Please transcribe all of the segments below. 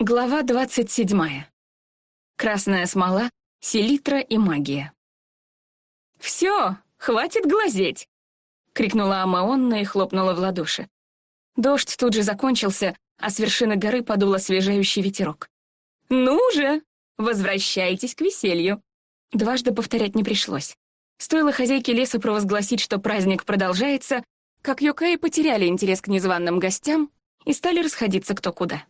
Глава двадцать седьмая. Красная смола, селитра и магия. «Все, хватит глазеть!» — крикнула Амаонна и хлопнула в ладоши. Дождь тут же закончился, а с вершины горы подул освежающий ветерок. «Ну же, возвращайтесь к веселью!» Дважды повторять не пришлось. Стоило хозяйке леса провозгласить, что праздник продолжается, как Йокаи потеряли интерес к незваным гостям и стали расходиться кто куда.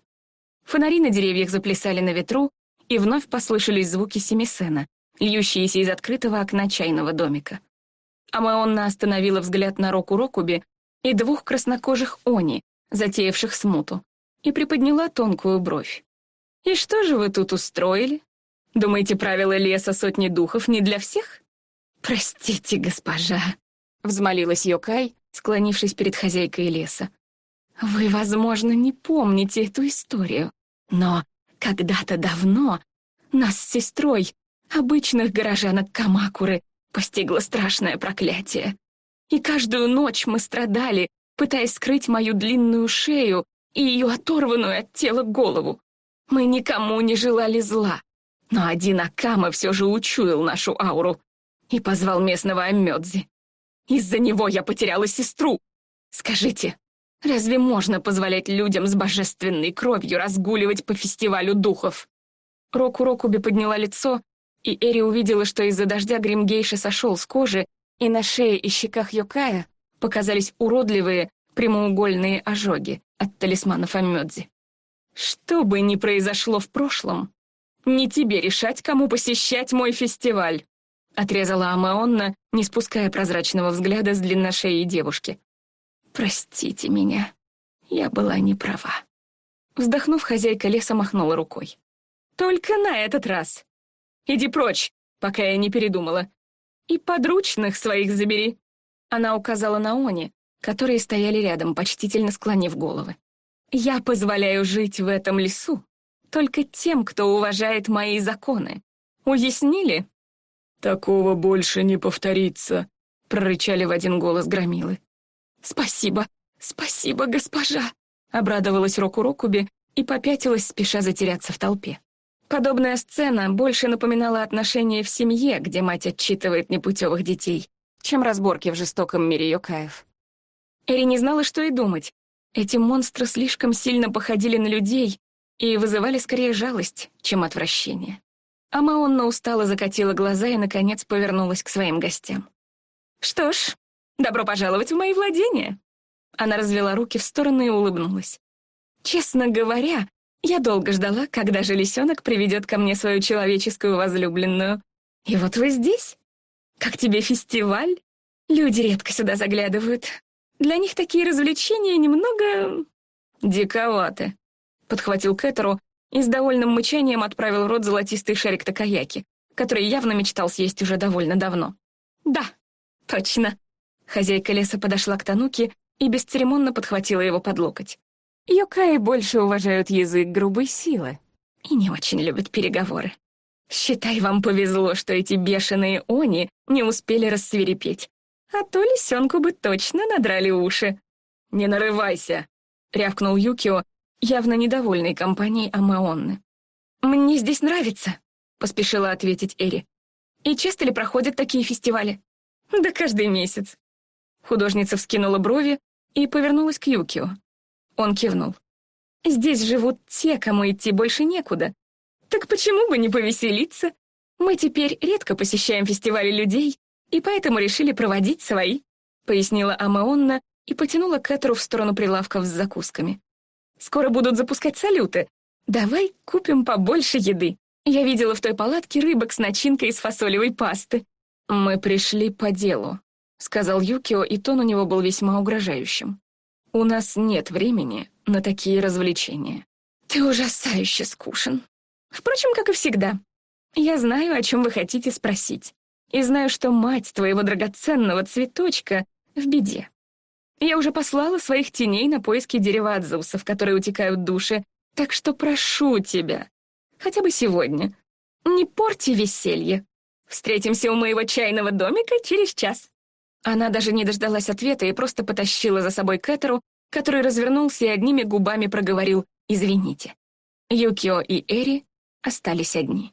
Фонари на деревьях заплясали на ветру, и вновь послышались звуки семисена, льющиеся из открытого окна чайного домика. Амаонна остановила взгляд на Року Рокуби и двух краснокожих они, затеявших смуту, и приподняла тонкую бровь. «И что же вы тут устроили? Думаете, правила леса сотни духов не для всех?» «Простите, госпожа», — взмолилась Йокай, склонившись перед хозяйкой леса. Вы, возможно, не помните эту историю, но когда-то давно нас с сестрой, обычных горожанок Камакуры, постигло страшное проклятие. И каждую ночь мы страдали, пытаясь скрыть мою длинную шею и ее оторванную от тела голову. Мы никому не желали зла, но один Акама все же учуял нашу ауру и позвал местного Амёдзи. Из-за него я потеряла сестру. Скажите, Разве можно позволять людям с божественной кровью разгуливать по фестивалю духов? Року Рокуби подняла лицо, и Эри увидела, что из-за дождя Гримгейша сошел с кожи, и на шее и щеках Йокая показались уродливые прямоугольные ожоги от талисманов Амёдзи. Что бы ни произошло в прошлом, не тебе решать, кому посещать мой фестиваль, отрезала Амаонна, не спуская прозрачного взгляда с длинношеей девушки. «Простите меня, я была не права». Вздохнув, хозяйка леса махнула рукой. «Только на этот раз. Иди прочь, пока я не передумала. И подручных своих забери». Она указала на Они, которые стояли рядом, почтительно склонив головы. «Я позволяю жить в этом лесу только тем, кто уважает мои законы. Уяснили?» «Такого больше не повторится», — прорычали в один голос громилы. «Спасибо, спасибо, госпожа!» Обрадовалась Року Рокуби и попятилась, спеша затеряться в толпе. Подобная сцена больше напоминала отношения в семье, где мать отчитывает непутевых детей, чем разборки в жестоком мире Йокаев. Эри не знала, что и думать. Эти монстры слишком сильно походили на людей и вызывали скорее жалость, чем отвращение. А Маонна устало закатила глаза и, наконец, повернулась к своим гостям. «Что ж, Добро пожаловать в мои владения!» Она развела руки в стороны и улыбнулась. «Честно говоря, я долго ждала, когда же лисенок приведет ко мне свою человеческую возлюбленную. И вот вы здесь. Как тебе фестиваль? Люди редко сюда заглядывают. Для них такие развлечения немного... диковаты», — подхватил Кэтеру и с довольным мычанием отправил в рот золотистый шарик такаяки, который явно мечтал съесть уже довольно давно. «Да, точно. Хозяйка леса подошла к Тануке и бесцеремонно подхватила его под локоть. Йокаи больше уважают язык грубой силы и не очень любят переговоры. Считай, вам повезло, что эти бешеные они не успели рассверепеть. А то лисенку бы точно надрали уши. «Не нарывайся!» — рявкнул Юкио, явно недовольный компанией Амаонны. «Мне здесь нравится», — поспешила ответить Эри. «И часто ли проходят такие фестивали?» «Да каждый месяц», Художница вскинула брови и повернулась к Юкио. Он кивнул. «Здесь живут те, кому идти больше некуда. Так почему бы не повеселиться? Мы теперь редко посещаем фестивали людей, и поэтому решили проводить свои», пояснила Амаонна и потянула Кэтеру в сторону прилавков с закусками. «Скоро будут запускать салюты. Давай купим побольше еды. Я видела в той палатке рыбок с начинкой из фасолевой пасты». «Мы пришли по делу», — сказал Юкио, и тон у него был весьма угрожающим. «У нас нет времени на такие развлечения». «Ты ужасающе скушен. Впрочем, как и всегда. Я знаю, о чем вы хотите спросить, и знаю, что мать твоего драгоценного цветочка в беде. Я уже послала своих теней на поиски дерева в которые утекают души, так что прошу тебя, хотя бы сегодня, не порти веселье. Встретимся у моего чайного домика через час». Она даже не дождалась ответа и просто потащила за собой Кэтеру, который развернулся и одними губами проговорил «извините». Юкио и Эри остались одни.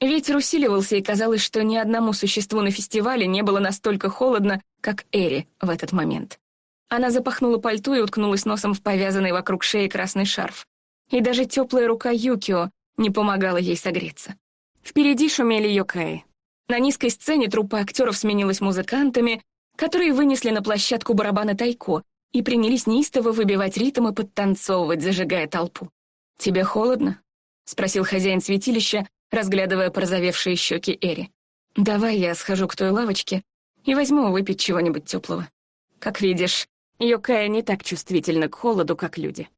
Ветер усиливался, и казалось, что ни одному существу на фестивале не было настолько холодно, как Эри в этот момент. Она запахнула пальто и уткнулась носом в повязанный вокруг шеи красный шарф. И даже теплая рука Юкио не помогала ей согреться. Впереди шумели йокаи. На низкой сцене труппа актеров сменилась музыкантами, которые вынесли на площадку барабаны тайко и принялись неистово выбивать ритм и подтанцовывать, зажигая толпу. «Тебе холодно?» — спросил хозяин святилища, разглядывая порозовевшие щеки Эри. «Давай я схожу к той лавочке и возьму выпить чего-нибудь теплого. Как видишь, Йокая не так чувствительна к холоду, как люди».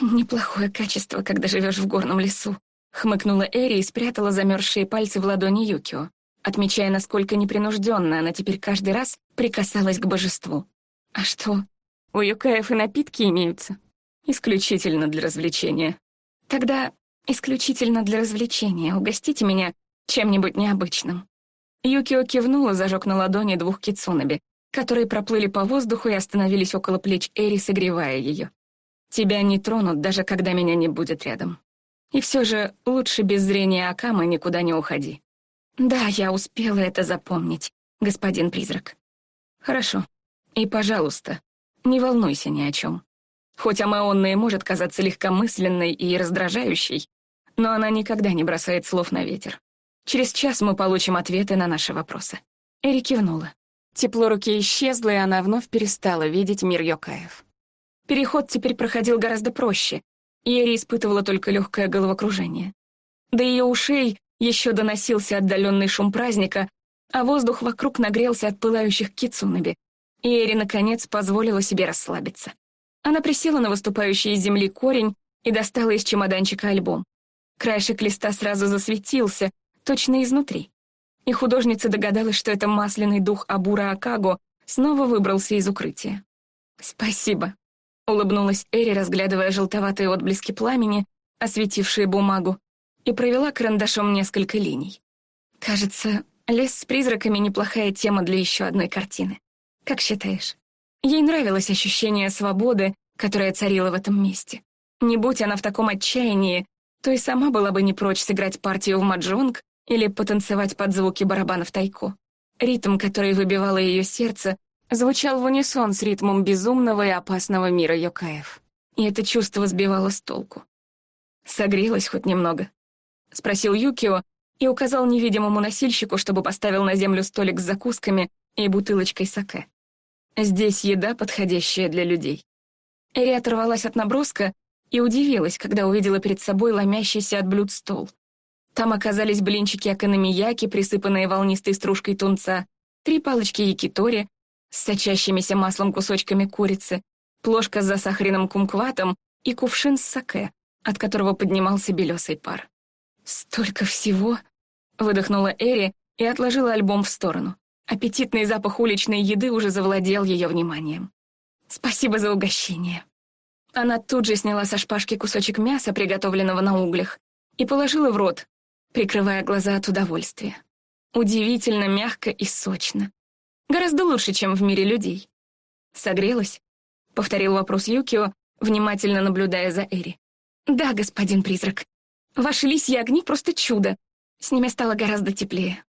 «Неплохое качество, когда живешь в горном лесу», — хмыкнула Эри и спрятала замерзшие пальцы в ладони Юкио, отмечая, насколько непринужденно она теперь каждый раз прикасалась к божеству. «А что, у Юкаев и напитки имеются?» «Исключительно для развлечения». «Тогда исключительно для развлечения угостите меня чем-нибудь необычным». Юкио кивнула, зажег на ладони двух кицунаби, которые проплыли по воздуху и остановились около плеч Эри, согревая ее. Тебя не тронут, даже когда меня не будет рядом. И все же лучше без зрения Акамы никуда не уходи. Да, я успела это запомнить, господин призрак. Хорошо. И, пожалуйста, не волнуйся ни о чем. Хоть Амаонна может казаться легкомысленной и раздражающей, но она никогда не бросает слов на ветер. Через час мы получим ответы на наши вопросы. Эри кивнула. Тепло руки исчезло, и она вновь перестала видеть мир Йокаев. Переход теперь проходил гораздо проще, и Эри испытывала только легкое головокружение. До ее ушей еще доносился отдаленный шум праздника, а воздух вокруг нагрелся от пылающих кицунаби, и Эри, наконец, позволила себе расслабиться. Она присела на выступающий из земли корень и достала из чемоданчика альбом. Краешек листа сразу засветился, точно изнутри. И художница догадалась, что это масляный дух Абура Акаго снова выбрался из укрытия. «Спасибо», Улыбнулась Эри, разглядывая желтоватые отблески пламени, осветившие бумагу, и провела карандашом несколько линий. Кажется, лес с призраками — неплохая тема для еще одной картины. Как считаешь? Ей нравилось ощущение свободы, которое царило в этом месте. Не будь она в таком отчаянии, то и сама была бы не прочь сыграть партию в маджонг или потанцевать под звуки барабанов тайко. Ритм, который выбивало ее сердце, звучал в унисон с ритмом безумного и опасного мира Йокаев. И это чувство сбивало с толку. «Согрелась хоть немного?» — спросил Юкио и указал невидимому носильщику, чтобы поставил на землю столик с закусками и бутылочкой саке. «Здесь еда, подходящая для людей». Эри оторвалась от наброска и удивилась, когда увидела перед собой ломящийся от блюд стол. Там оказались блинчики акономияки, присыпанные волнистой стружкой тунца, три палочки якитори, с сочащимися маслом кусочками курицы, плошка с засахаренным кумкватом и кувшин с саке, от которого поднимался белесый пар. «Столько всего!» — выдохнула Эри и отложила альбом в сторону. Аппетитный запах уличной еды уже завладел ее вниманием. «Спасибо за угощение». Она тут же сняла со шпажки кусочек мяса, приготовленного на углях, и положила в рот, прикрывая глаза от удовольствия. Удивительно мягко и сочно. Гораздо лучше, чем в мире людей. Согрелась? Повторил вопрос Юкио, внимательно наблюдая за Эри. Да, господин призрак. Ваши лисьи огни просто чудо. С ними стало гораздо теплее.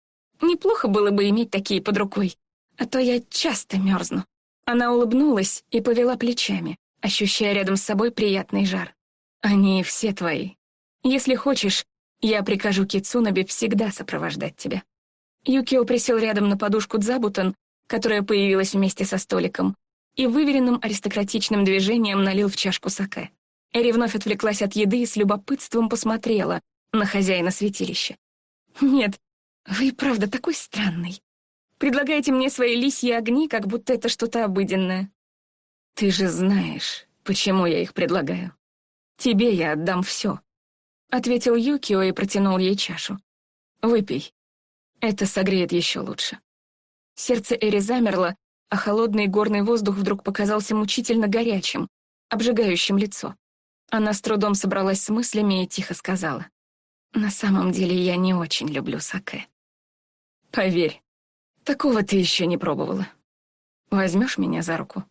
Неплохо было бы иметь такие под рукой, а то я часто мерзну. Она улыбнулась и повела плечами, ощущая рядом с собой приятный жар. Они все твои. Если хочешь, я прикажу Кицунаби всегда сопровождать тебя. Юкио присел рядом на подушку Дзабутон которая появилась вместе со столиком, и выверенным аристократичным движением налил в чашку саке. Эри вновь отвлеклась от еды и с любопытством посмотрела на хозяина святилища. «Нет, вы и правда такой странный. Предлагаете мне свои лисьи огни, как будто это что-то обыденное. Ты же знаешь, почему я их предлагаю. Тебе я отдам все», — ответил Юкио и протянул ей чашу. «Выпей. Это согреет еще лучше». Сердце Эри замерло, а холодный горный воздух вдруг показался мучительно горячим, обжигающим лицо. Она с трудом собралась с мыслями и тихо сказала. «На самом деле я не очень люблю саке. Поверь, такого ты еще не пробовала. Возьмешь меня за руку?»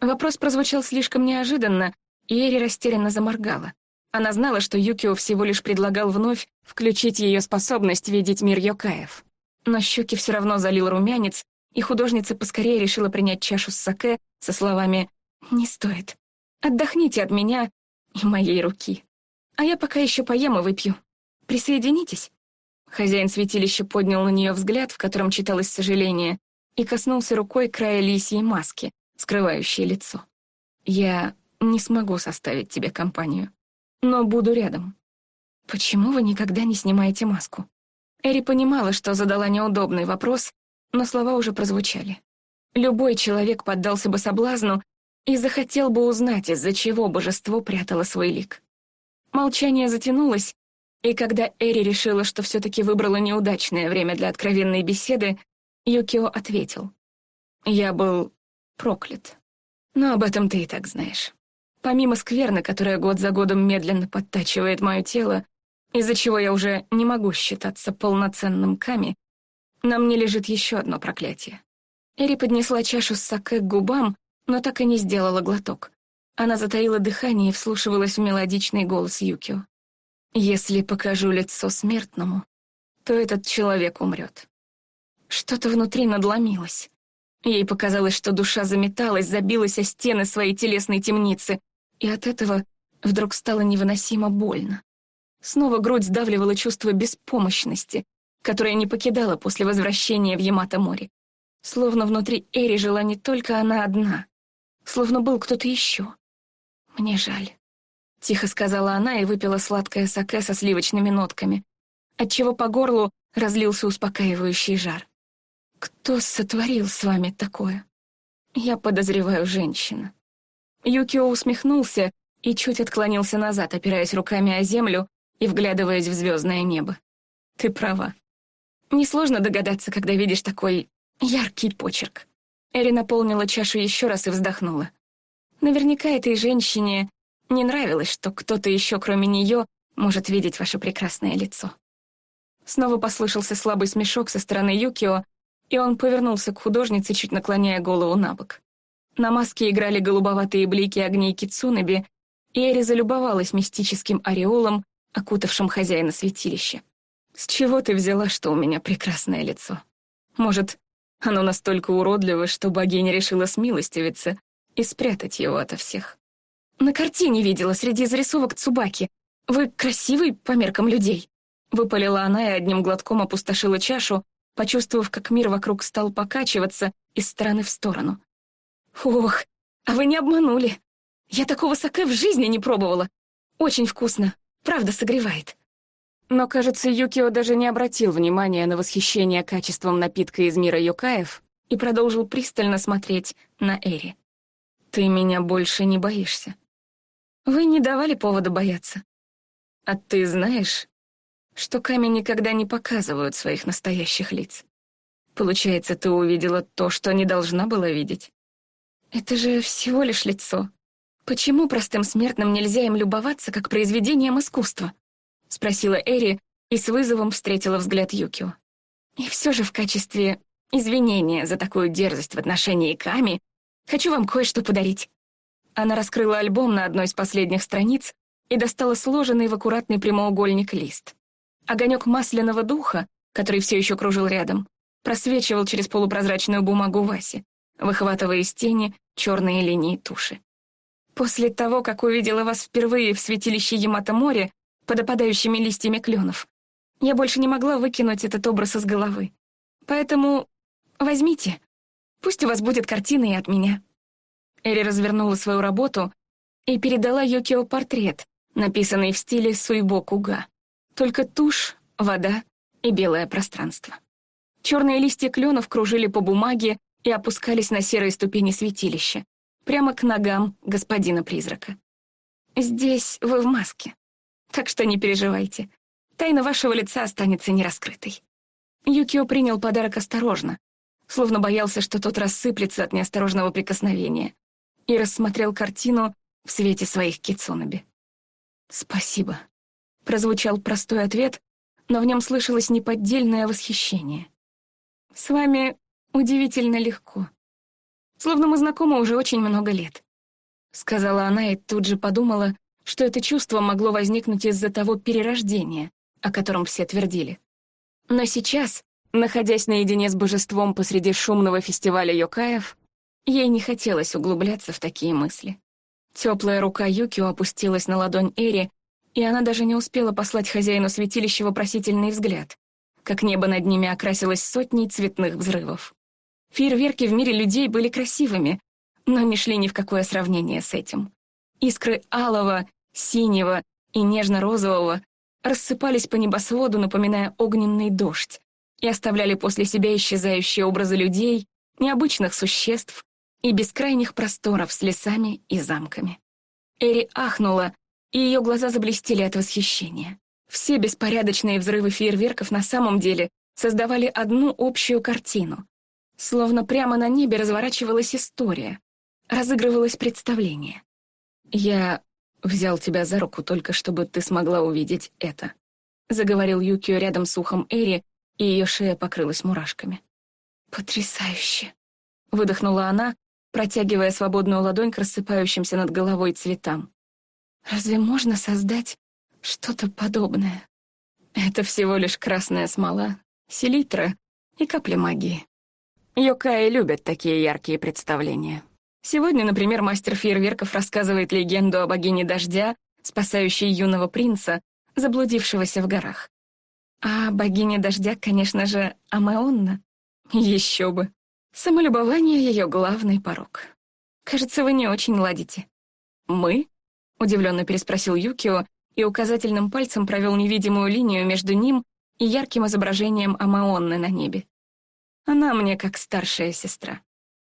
Вопрос прозвучал слишком неожиданно, и Эри растерянно заморгала. Она знала, что Юкио всего лишь предлагал вновь включить ее способность видеть мир Йокаев. Но щеки все равно залил румянец, и художница поскорее решила принять чашу с саке со словами «Не стоит. Отдохните от меня и моей руки. А я пока еще поем и выпью. Присоединитесь?» Хозяин святилища поднял на нее взгляд, в котором читалось сожаление, и коснулся рукой края лисьей маски, скрывающей лицо. «Я не смогу составить тебе компанию, но буду рядом». «Почему вы никогда не снимаете маску?» Эри понимала, что задала неудобный вопрос, но слова уже прозвучали. Любой человек поддался бы соблазну и захотел бы узнать, из-за чего божество прятало свой лик. Молчание затянулось, и когда Эри решила, что все-таки выбрала неудачное время для откровенной беседы, Юкио ответил. «Я был проклят. Но об этом ты и так знаешь. Помимо скверны, которая год за годом медленно подтачивает мое тело, из-за чего я уже не могу считаться полноценным Ками, на мне лежит еще одно проклятие. Эри поднесла чашу с саке к губам, но так и не сделала глоток. Она затаила дыхание и вслушивалась в мелодичный голос Юкио. «Если покажу лицо смертному, то этот человек умрет». Что-то внутри надломилось. Ей показалось, что душа заметалась, забилась о стены своей телесной темницы, и от этого вдруг стало невыносимо больно. Снова грудь сдавливала чувство беспомощности, которое не покидало после возвращения в Ямато-море. Словно внутри Эри жила не только она одна, словно был кто-то еще. «Мне жаль», — тихо сказала она и выпила сладкое саке со сливочными нотками, отчего по горлу разлился успокаивающий жар. «Кто сотворил с вами такое?» «Я подозреваю женщина». Юкио усмехнулся и чуть отклонился назад, опираясь руками о землю, и вглядываясь в звездное небо. Ты права. Несложно догадаться, когда видишь такой яркий почерк. Эри наполнила чашу еще раз и вздохнула. Наверняка этой женщине не нравилось, что кто-то еще, кроме нее, может видеть ваше прекрасное лицо. Снова послышался слабый смешок со стороны Юкио, и он повернулся к художнице, чуть наклоняя голову на бок. На маске играли голубоватые блики огней Кицунаби, и Эри залюбовалась мистическим ореолом, окутавшим хозяина святилища. «С чего ты взяла, что у меня прекрасное лицо? Может, оно настолько уродливо, что богиня решила смилостивиться и спрятать его ото всех?» «На картине видела среди зарисовок Цубаки. Вы красивый по меркам людей», — выпалила она и одним глотком опустошила чашу, почувствовав, как мир вокруг стал покачиваться из стороны в сторону. «Ох, а вы не обманули. Я такого саке в жизни не пробовала. Очень вкусно. Правда согревает. Но, кажется, Юкио даже не обратил внимания на восхищение качеством напитка из мира Йокаев и продолжил пристально смотреть на Эри. «Ты меня больше не боишься. Вы не давали повода бояться. А ты знаешь, что камень никогда не показывают своих настоящих лиц. Получается, ты увидела то, что не должна была видеть. Это же всего лишь лицо. «Почему простым смертным нельзя им любоваться как произведением искусства?» — спросила Эри и с вызовом встретила взгляд Юкио. «И все же в качестве извинения за такую дерзость в отношении Ками хочу вам кое-что подарить». Она раскрыла альбом на одной из последних страниц и достала сложенный в аккуратный прямоугольник лист. Огонек масляного духа, который все еще кружил рядом, просвечивал через полупрозрачную бумагу Васи, выхватывая из тени черные линии туши. После того, как увидела вас впервые в святилище Ямато-море под опадающими листьями кленов, я больше не могла выкинуть этот образ из головы. Поэтому возьмите. Пусть у вас будет картина и от меня». Эри развернула свою работу и передала Йокио портрет, написанный в стиле суйбо-куга. Только тушь, вода и белое пространство. Черные листья кленов кружили по бумаге и опускались на серые ступени святилища прямо к ногам господина-призрака. «Здесь вы в маске, так что не переживайте. Тайна вашего лица останется нераскрытой». Юкио принял подарок осторожно, словно боялся, что тот рассыплется от неосторожного прикосновения, и рассмотрел картину в свете своих кицунаби. «Спасибо», — прозвучал простой ответ, но в нем слышалось неподдельное восхищение. «С вами удивительно легко», Словно мы знакомы уже очень много лет», — сказала она и тут же подумала, что это чувство могло возникнуть из-за того перерождения, о котором все твердили. Но сейчас, находясь наедине с божеством посреди шумного фестиваля Йокаев, ей не хотелось углубляться в такие мысли. Теплая рука Юкио опустилась на ладонь Эри, и она даже не успела послать хозяину святилища вопросительный взгляд, как небо над ними окрасилось сотней цветных взрывов. Фейерверки в мире людей были красивыми, но не шли ни в какое сравнение с этим. Искры алого, синего и нежно-розового рассыпались по небосводу, напоминая огненный дождь, и оставляли после себя исчезающие образы людей, необычных существ и бескрайних просторов с лесами и замками. Эри ахнула, и ее глаза заблестели от восхищения. Все беспорядочные взрывы фейерверков на самом деле создавали одну общую картину. Словно прямо на небе разворачивалась история, разыгрывалось представление. «Я взял тебя за руку только, чтобы ты смогла увидеть это», заговорил Юкио рядом с ухом Эри, и ее шея покрылась мурашками. «Потрясающе!» — выдохнула она, протягивая свободную ладонь к рассыпающимся над головой цветам. «Разве можно создать что-то подобное?» «Это всего лишь красная смола, селитра и капля магии». Йокаи любят такие яркие представления. Сегодня, например, мастер фейерверков рассказывает легенду о богине дождя, спасающей юного принца, заблудившегося в горах. А богиня дождя, конечно же, Амеонна. Еще бы. Самолюбование — ее главный порог. Кажется, вы не очень ладите. «Мы?» — удивленно переспросил Юкио и указательным пальцем провел невидимую линию между ним и ярким изображением Амаонны на небе. Она мне как старшая сестра.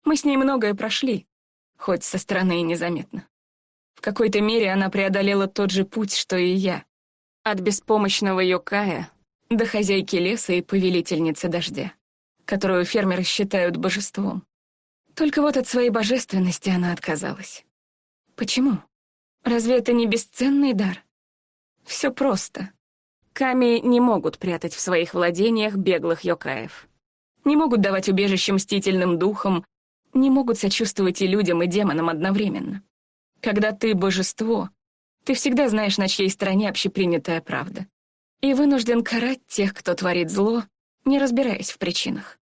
Мы с ней многое прошли, хоть со стороны и незаметно. В какой-то мере она преодолела тот же путь, что и я. От беспомощного Йокая до хозяйки леса и повелительницы дождя, которую фермеры считают божеством. Только вот от своей божественности она отказалась. Почему? Разве это не бесценный дар? Все просто. Ками не могут прятать в своих владениях беглых йокаев. Не могут давать убежище мстительным духам не могут сочувствовать и людям, и демонам одновременно. Когда ты божество, ты всегда знаешь, на чьей стороне общепринятая правда. И вынужден карать тех, кто творит зло, не разбираясь в причинах.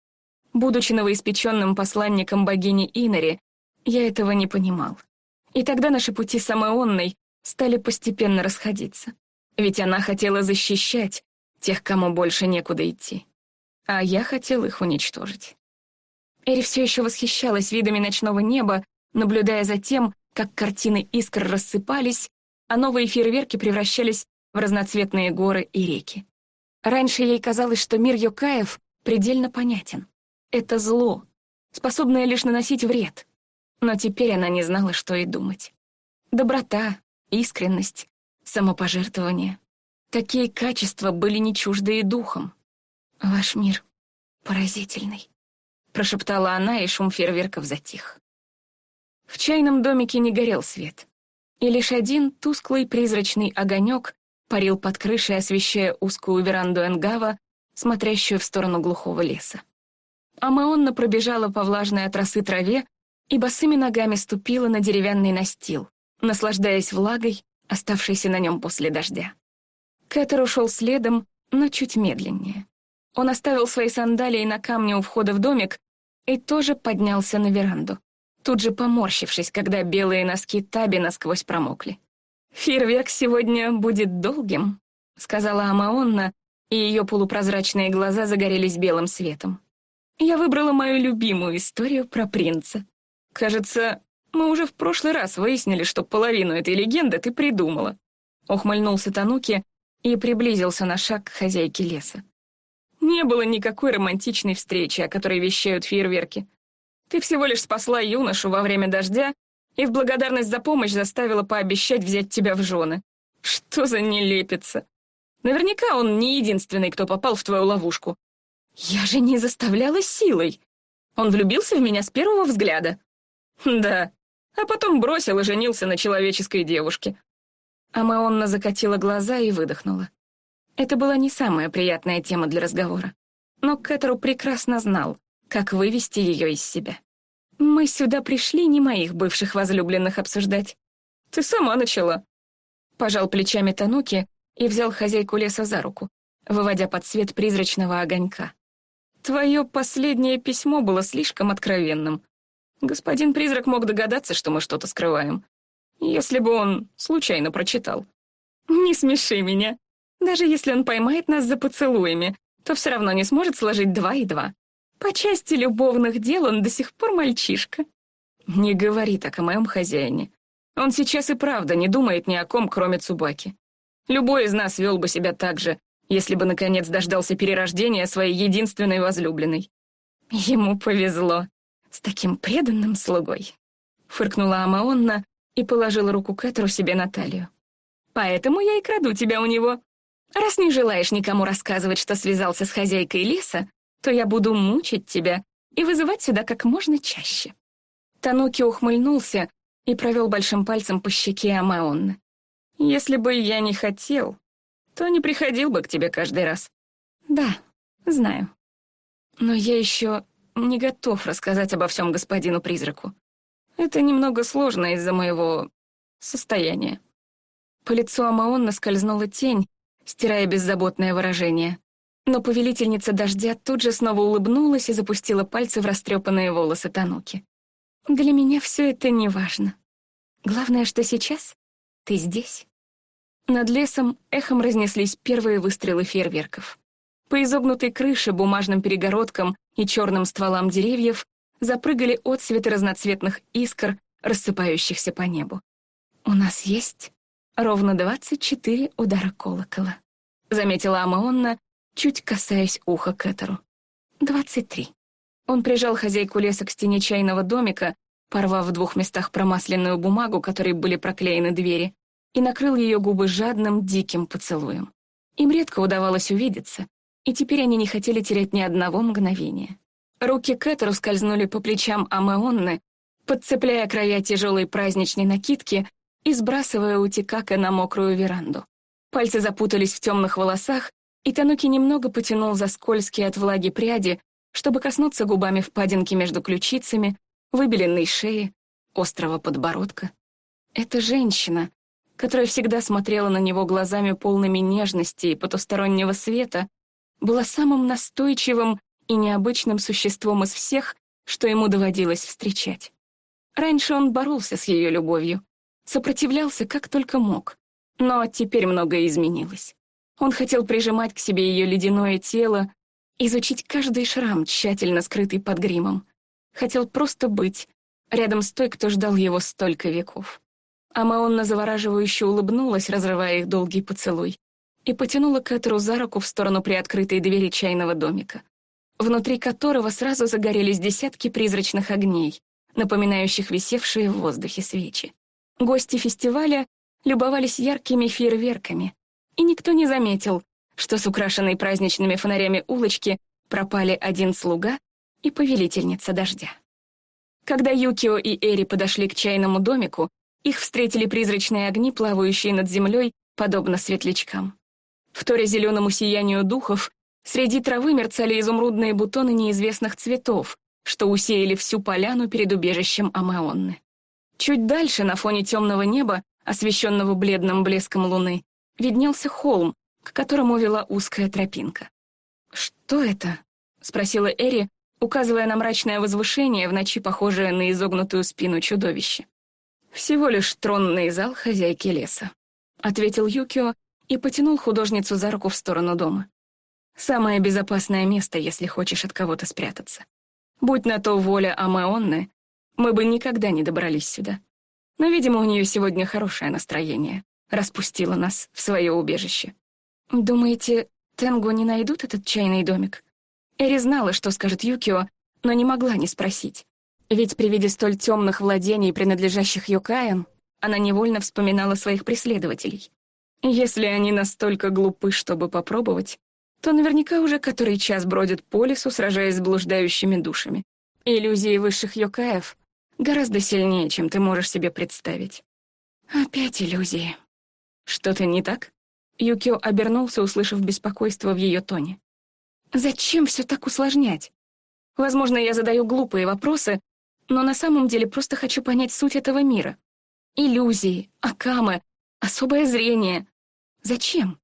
Будучи новоиспеченным посланником богини Инари, я этого не понимал. И тогда наши пути с Амаонной стали постепенно расходиться. Ведь она хотела защищать тех, кому больше некуда идти. А я хотел их уничтожить. Эри все еще восхищалась видами ночного неба, наблюдая за тем, как картины искр рассыпались, а новые фейерверки превращались в разноцветные горы и реки. Раньше ей казалось, что мир Йокаев предельно понятен. Это зло, способное лишь наносить вред. Но теперь она не знала, что и думать. Доброта, искренность, самопожертвование. Такие качества были не чужды и духом. Ваш мир поразительный прошептала она, и шум фейерверков затих. В чайном домике не горел свет, и лишь один тусклый призрачный огонек парил под крышей, освещая узкую веранду Энгава, смотрящую в сторону глухого леса. А Маонна пробежала по влажной от росы траве и босыми ногами ступила на деревянный настил, наслаждаясь влагой, оставшейся на нем после дождя. Кэтер ушел следом, но чуть медленнее. Он оставил свои сандалии на камне у входа в домик и тоже поднялся на веранду, тут же поморщившись, когда белые носки Таби насквозь промокли. «Фейерверк сегодня будет долгим», — сказала Амаонна, и ее полупрозрачные глаза загорелись белым светом. «Я выбрала мою любимую историю про принца. Кажется, мы уже в прошлый раз выяснили, что половину этой легенды ты придумала». Ухмыльнулся Тануки и приблизился на шаг к хозяйке леса. Не было никакой романтичной встречи, о которой вещают фейерверки. Ты всего лишь спасла юношу во время дождя и в благодарность за помощь заставила пообещать взять тебя в жены. Что за нелепица? Наверняка он не единственный, кто попал в твою ловушку. Я же не заставляла силой. Он влюбился в меня с первого взгляда. Да, а потом бросил и женился на человеческой девушке. Амаонна закатила глаза и выдохнула. Это была не самая приятная тема для разговора. Но Кэтеру прекрасно знал, как вывести ее из себя. «Мы сюда пришли не моих бывших возлюбленных обсуждать. Ты сама начала». Пожал плечами Тануки и взял хозяйку леса за руку, выводя под свет призрачного огонька. «Твое последнее письмо было слишком откровенным. Господин призрак мог догадаться, что мы что-то скрываем. Если бы он случайно прочитал. Не смеши меня. Даже если он поймает нас за поцелуями, то все равно не сможет сложить два и два. По части любовных дел он до сих пор мальчишка. Не говори так о моем хозяине. Он сейчас и правда не думает ни о ком, кроме Цубаки. Любой из нас вел бы себя так же, если бы, наконец, дождался перерождения своей единственной возлюбленной. Ему повезло с таким преданным слугой. Фыркнула Амаонна и положила руку Кэтру себе на талию. «Поэтому я и краду тебя у него. Раз не желаешь никому рассказывать, что связался с хозяйкой леса, то я буду мучить тебя и вызывать сюда как можно чаще». Тануки ухмыльнулся и провел большим пальцем по щеке Амаонны. «Если бы я не хотел, то не приходил бы к тебе каждый раз». «Да, знаю. Но я еще не готов рассказать обо всем господину-призраку. Это немного сложно из-за моего состояния». По лицу Амаонна скользнула тень, стирая беззаботное выражение. Но повелительница дождя тут же снова улыбнулась и запустила пальцы в растрепанные волосы Тануки. «Для меня все это не важно. Главное, что сейчас ты здесь». Над лесом эхом разнеслись первые выстрелы фейерверков. По изогнутой крыше, бумажным перегородкам и черным стволам деревьев запрыгали отсветы разноцветных искр, рассыпающихся по небу. «У нас есть ровно двадцать четыре удара колокола», — заметила Амаонна, чуть касаясь уха Кэтеру. «Двадцать три». Он прижал хозяйку леса к стене чайного домика, порвав в двух местах промасленную бумагу, которой были проклеены двери, и накрыл ее губы жадным, диким поцелуем. Им редко удавалось увидеться, и теперь они не хотели терять ни одного мгновения. Руки Кэтеру скользнули по плечам Амаонны, подцепляя края тяжелой праздничной накидки и сбрасывая утикака на мокрую веранду. Пальцы запутались в темных волосах, и Тануки немного потянул за скользкие от влаги пряди, чтобы коснуться губами впадинки между ключицами, выбеленной шеи, острого подбородка. Эта женщина, которая всегда смотрела на него глазами полными нежности и потустороннего света, была самым настойчивым и необычным существом из всех, что ему доводилось встречать. Раньше он боролся с ее любовью, сопротивлялся как только мог, но теперь многое изменилось. Он хотел прижимать к себе ее ледяное тело, изучить каждый шрам, тщательно скрытый под гримом. Хотел просто быть рядом с той, кто ждал его столько веков. А Маонна завораживающе улыбнулась, разрывая их долгий поцелуй, и потянула Кэтру за руку в сторону приоткрытой двери чайного домика, внутри которого сразу загорелись десятки призрачных огней, напоминающих висевшие в воздухе свечи. Гости фестиваля любовались яркими фейерверками, и никто не заметил, что с украшенной праздничными фонарями улочки пропали один слуга и повелительница дождя. Когда Юкио и Эри подошли к чайному домику, их встретили призрачные огни, плавающие над землей, подобно светлячкам. В торе зеленому сиянию духов среди травы мерцали изумрудные бутоны неизвестных цветов, что усеяли всю поляну перед убежищем Амаонны. Чуть дальше, на фоне темного неба, освещенного бледным блеском луны, виднелся холм, к которому вела узкая тропинка. «Что это?» — спросила Эри, указывая на мрачное возвышение в ночи, похожее на изогнутую спину чудовища. «Всего лишь тронный зал хозяйки леса», — ответил Юкио и потянул художницу за руку в сторону дома. «Самое безопасное место, если хочешь от кого-то спрятаться. Будь на то воля Амаонны, мы бы никогда не добрались сюда. Но, видимо, у нее сегодня хорошее настроение, распустила нас в свое убежище. Думаете, Тенгу не найдут этот чайный домик? Эри знала, что скажет Юкио, но не могла не спросить. Ведь при виде столь темных владений, принадлежащих Юкаям, она невольно вспоминала своих преследователей. Если они настолько глупы, чтобы попробовать, то наверняка уже который час бродят по лесу, сражаясь с блуждающими душами. Иллюзии высших Йокаев гораздо сильнее, чем ты можешь себе представить. Опять иллюзии. Что-то не так? Юкио обернулся, услышав беспокойство в ее тоне. Зачем все так усложнять? Возможно, я задаю глупые вопросы, но на самом деле просто хочу понять суть этого мира. Иллюзии, акамы, Особое зрение. Зачем?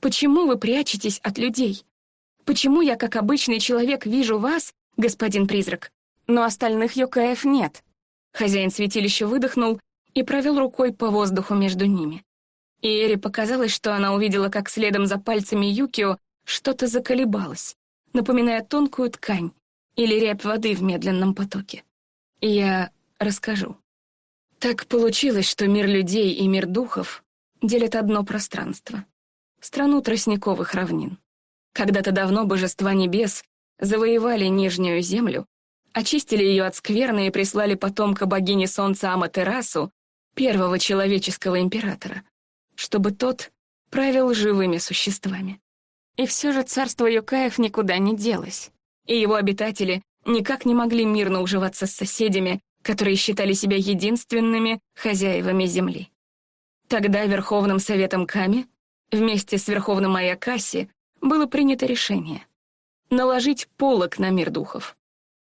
Почему вы прячетесь от людей? Почему я, как обычный человек, вижу вас, господин призрак, но остальных Йокаев нет?» Хозяин святилища выдохнул и провел рукой по воздуху между ними. И Эри показалось, что она увидела, как следом за пальцами Юкио что-то заколебалось, напоминая тонкую ткань или рябь воды в медленном потоке. Я расскажу. Так получилось, что мир людей и мир духов делят одно пространство — страну тростниковых равнин. Когда-то давно божества небес завоевали Нижнюю Землю, очистили ее от скверны и прислали потомка богини солнца Аматерасу, первого человеческого императора, чтобы тот правил живыми существами. И все же царство Юкаев никуда не делось, и его обитатели никак не могли мирно уживаться с соседями, которые считали себя единственными хозяевами земли. Тогда Верховным Советом Ками вместе с Верховным Аякаси было принято решение наложить полок на мир духов,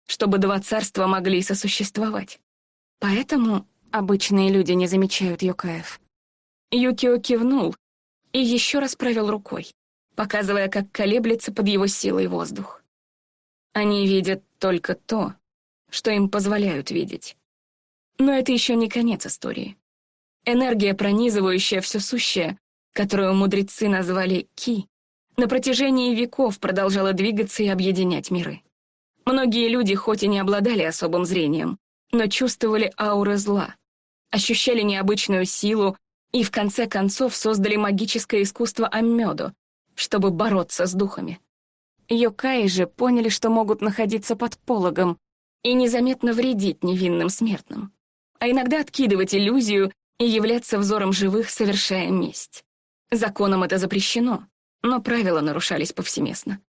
чтобы два царства могли сосуществовать. Поэтому обычные люди не замечают Юкаев. Юкио кивнул и еще раз провел рукой, показывая, как колеблется под его силой воздух. Они видят только то, что им позволяют видеть. Но это еще не конец истории. Энергия, пронизывающая все сущее, которую мудрецы назвали Ки, на протяжении веков продолжала двигаться и объединять миры. Многие люди хоть и не обладали особым зрением, но чувствовали ауры зла, ощущали необычную силу и в конце концов создали магическое искусство Аммёду, чтобы бороться с духами. Йокаи же поняли, что могут находиться под пологом и незаметно вредить невинным смертным, а иногда откидывать иллюзию и являться взором живых, совершая месть. Законом это запрещено, но правила нарушались повсеместно.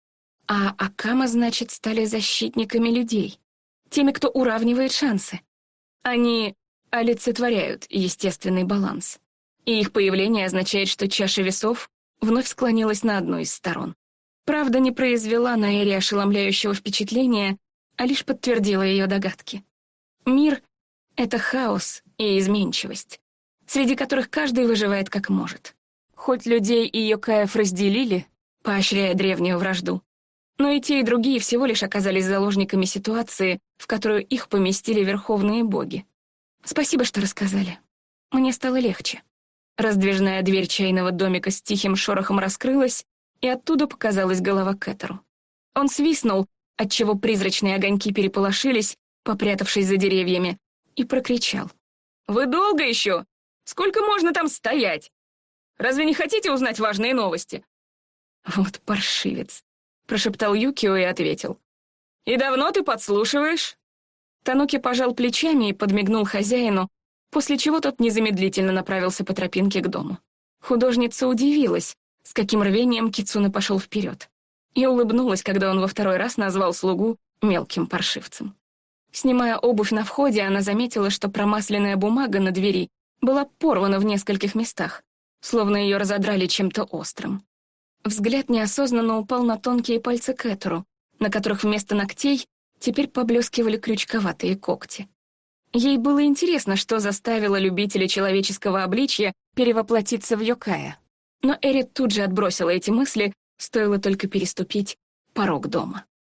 А Акама, значит, стали защитниками людей, теми, кто уравнивает шансы. Они олицетворяют естественный баланс. И их появление означает, что чаша весов вновь склонилась на одну из сторон. Правда, не произвела на Эри ошеломляющего впечатления, а лишь подтвердила ее догадки. Мир — это хаос и изменчивость, среди которых каждый выживает как может. Хоть людей и Йокаев разделили, поощряя древнюю вражду, но и те, и другие всего лишь оказались заложниками ситуации, в которую их поместили верховные боги. Спасибо, что рассказали. Мне стало легче. Раздвижная дверь чайного домика с тихим шорохом раскрылась, и оттуда показалась голова Кэтеру. Он свистнул, отчего призрачные огоньки переполошились, попрятавшись за деревьями, и прокричал. «Вы долго еще? Сколько можно там стоять? Разве не хотите узнать важные новости?» «Вот паршивец», — прошептал Юкио и ответил. «И давно ты подслушиваешь?» Тануки пожал плечами и подмигнул хозяину, после чего тот незамедлительно направился по тропинке к дому. Художница удивилась, с каким рвением Кицуна пошел вперед, и улыбнулась, когда он во второй раз назвал слугу мелким паршивцем. Снимая обувь на входе, она заметила, что промасленная бумага на двери была порвана в нескольких местах, словно ее разодрали чем-то острым. Взгляд неосознанно упал на тонкие пальцы Кэтеру, на которых вместо ногтей теперь поблескивали крючковатые когти. Ей было интересно, что заставило любителя человеческого обличья перевоплотиться в Йокая. Но Эри тут же отбросила эти мысли, стоило только переступить порог дома.